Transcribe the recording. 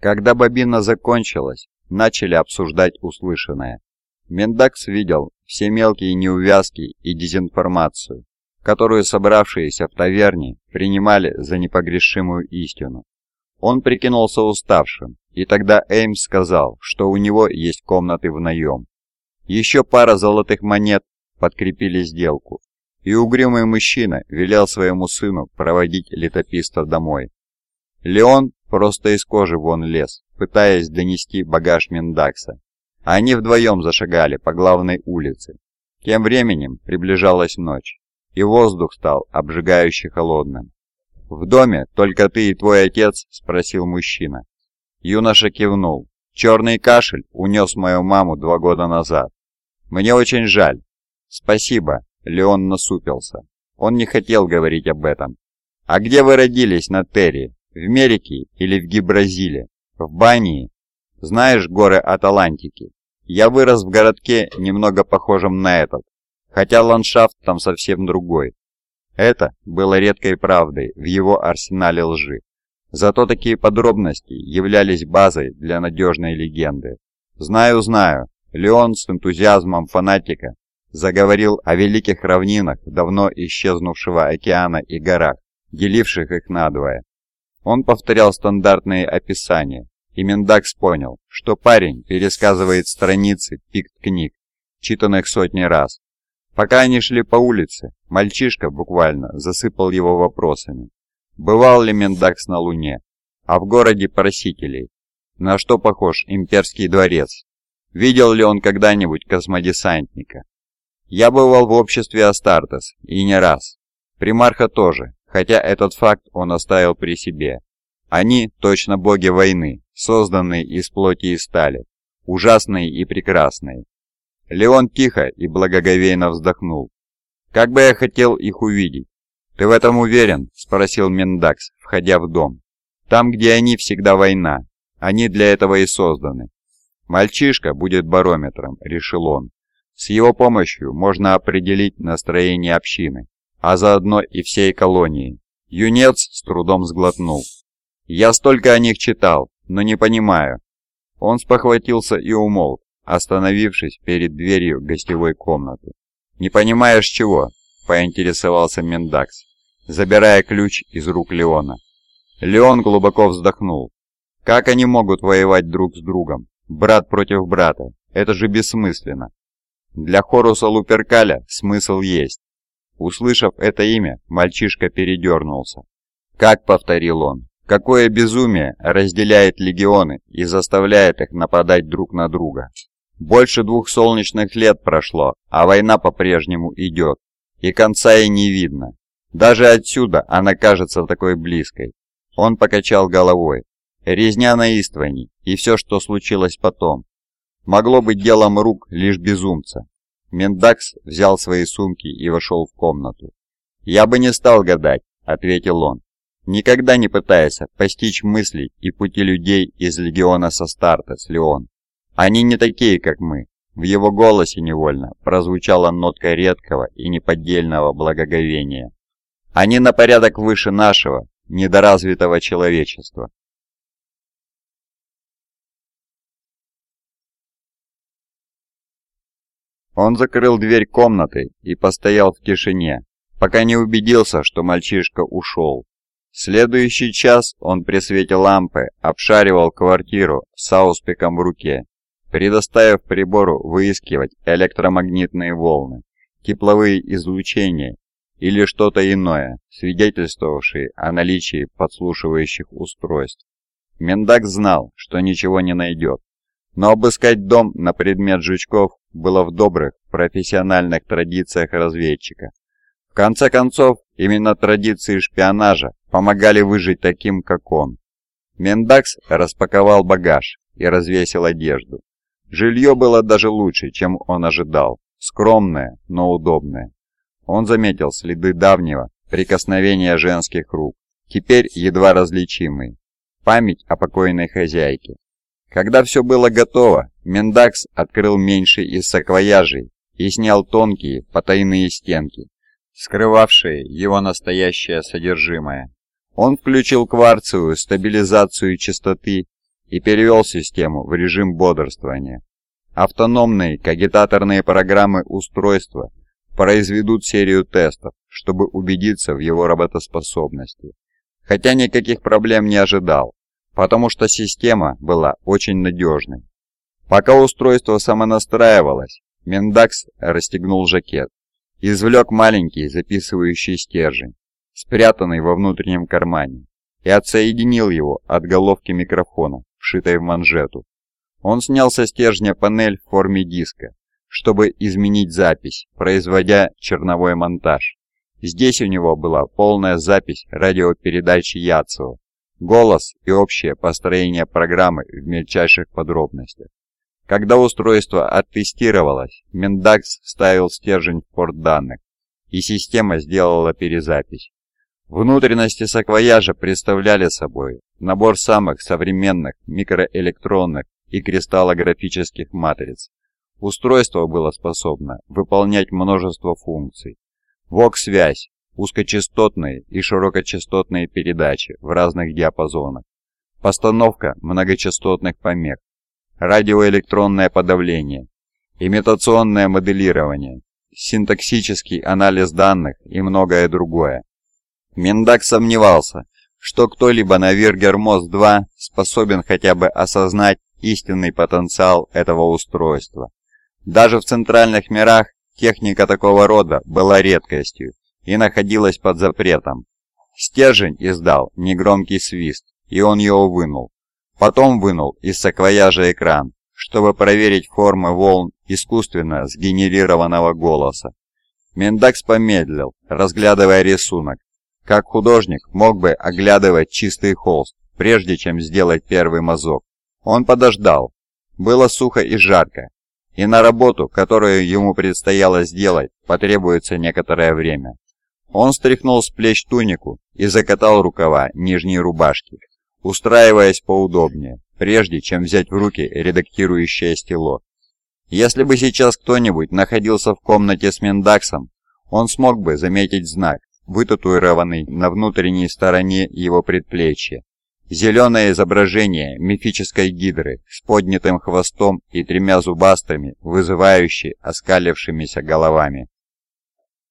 Когда бобина закончилась, начали обсуждать услышанное. Мендакс видел все мелкие неувязки и дезинформацию, которую собравшиеся в таверне принимали за непогрешимую истину. Он прикинулся уставшим, и тогда Эймс сказал, что у него есть комнаты в наем. Еще пара золотых монет подкрепили сделку, и угрюмый мужчина велел своему сыну проводить летописта домой. Леон просто из кожи вон лез, пытаясь донести багаж Миндакса. Они вдвоем зашагали по главной улице. Тем временем приближалась ночь, и воздух стал обжигающе холодным. «В доме только ты и твой отец?» – спросил мужчина. Юноша кивнул. «Черный кашель унес мою маму два года назад. Мне очень жаль». «Спасибо», – Леон насупился. Он не хотел говорить об этом. «А где вы родились на Терри? В Мерике или в Гибразиле? В Бании? Знаешь горы Аталантики? Я вырос в городке, немного похожем на этот, хотя ландшафт там совсем другой. Это было редкой правдой в его арсенале лжи. Зато такие подробности являлись базой для надежной легенды. «Знаю, знаю», Леон с энтузиазмом фанатика заговорил о великих равнинах давно исчезнувшего океана и горах, деливших их надвое. Он повторял стандартные описания, и Мендакс понял, что парень пересказывает страницы пикт-книг, читанных сотни раз, Пока они шли по улице, мальчишка буквально засыпал его вопросами. Бывал ли Мендакс на Луне? А в городе просителей? На что похож имперский дворец? Видел ли он когда-нибудь космодесантника? Я бывал в обществе Астартес, и не раз. Примарха тоже, хотя этот факт он оставил при себе. Они точно боги войны, созданные из плоти и стали, ужасные и прекрасные, Леон тихо и благоговейно вздохнул. «Как бы я хотел их увидеть!» «Ты в этом уверен?» – спросил Мендакс, входя в дом. «Там, где они, всегда война. Они для этого и созданы». «Мальчишка будет барометром», – решил он. «С его помощью можно определить настроение общины, а заодно и всей колонии». Юнец с трудом сглотнул. «Я столько о них читал, но не понимаю». Он спохватился и умолк, остановившись перед дверью гостевой комнаты. «Не понимаешь чего?» – поинтересовался Мендакс, забирая ключ из рук Леона. Леон глубоко вздохнул. «Как они могут воевать друг с другом? Брат против брата? Это же бессмысленно!» Для Хоруса Луперкаля смысл есть. Услышав это имя, мальчишка передернулся. «Как?» — повторил он. «Какое безумие разделяет легионы и заставляет их нападать друг на друга?» Больше двух солнечных лет прошло, а война по-прежнему идет, и конца ей не видно. Даже отсюда она кажется такой близкой. Он покачал головой. Резня на Истване и все, что случилось потом. Могло быть делом рук лишь безумца. Мендакс взял свои сумки и вошел в комнату. «Я бы не стал гадать», — ответил он, никогда не пытаясь постичь мысли и пути людей из легиона со старта с Леон. Они не такие, как мы. В его голосе невольно прозвучала нотка редкого и неподдельного благоговения. Они на порядок выше нашего, недоразвитого человечества. Он закрыл дверь комнаты и постоял в тишине, пока не убедился, что мальчишка ушел. следующий час он при свете лампы обшаривал квартиру с ауспиком в руке предоставив прибору выискивать электромагнитные волны, тепловые излучения или что-то иное, свидетельствовавшие о наличии подслушивающих устройств. Мендак знал, что ничего не найдет, но обыскать дом на предмет жучков было в добрых профессиональных традициях разведчика. В конце концов, именно традиции шпионажа помогали выжить таким, как он. Мендакс распаковал багаж и развесил одежду. Жилье было даже лучше, чем он ожидал. Скромное, но удобное. Он заметил следы давнего прикосновения женских рук, теперь едва различимые. Память о покойной хозяйке. Когда все было готово, Мендакс открыл меньший из саквояжей и снял тонкие потайные стенки, скрывавшие его настоящее содержимое. Он включил кварцевую стабилизацию частоты и перевел систему в режим бодрствования. Автономные кагитаторные программы устройства произведут серию тестов, чтобы убедиться в его работоспособности. Хотя никаких проблем не ожидал, потому что система была очень надежной. Пока устройство самонастраивалось, Мендакс расстегнул жакет, извлек маленький записывающий стержень, спрятанный во внутреннем кармане, и отсоединил его от головки микрофона, вшитой в манжету. Он снял со стержня панель в форме диска, чтобы изменить запись, производя черновой монтаж. Здесь у него была полная запись радиопередачи Яцева, голос и общее построение программы в мельчайших подробностях. Когда устройство оттестировалось, Мендакс вставил стержень в порт данных, и система сделала перезапись. Внутренности саквояжа представляли собой набор самых современных микроэлектронных и кристаллографических матриц. Устройство было способно выполнять множество функций. ВОК-связь, узкочастотные и широкочастотные передачи в разных диапазонах, постановка многочастотных помех, радиоэлектронное подавление, имитационное моделирование, синтаксический анализ данных и многое другое. Миндак сомневался, что кто-либо на Виргермос-2 способен хотя бы осознать истинный потенциал этого устройства. Даже в центральных мирах техника такого рода была редкостью и находилась под запретом. Стержень издал негромкий свист, и он его вынул. Потом вынул из саквояжа экран, чтобы проверить формы волн искусственно сгенерированного голоса. Мендакс помедлил, разглядывая рисунок. Как художник мог бы оглядывать чистый холст, прежде чем сделать первый мазок. Он подождал. Было сухо и жарко, и на работу, которую ему предстояло сделать, потребуется некоторое время. Он стряхнул с плеч тунику и закатал рукава нижней рубашки устраиваясь поудобнее, прежде чем взять в руки редактирующее стело. Если бы сейчас кто-нибудь находился в комнате с Мендаксом, он смог бы заметить знак, вытатуированный на внутренней стороне его предплечья. Зеленое изображение мифической гидры с поднятым хвостом и тремя зубастыми, вызывающие оскалившимися головами.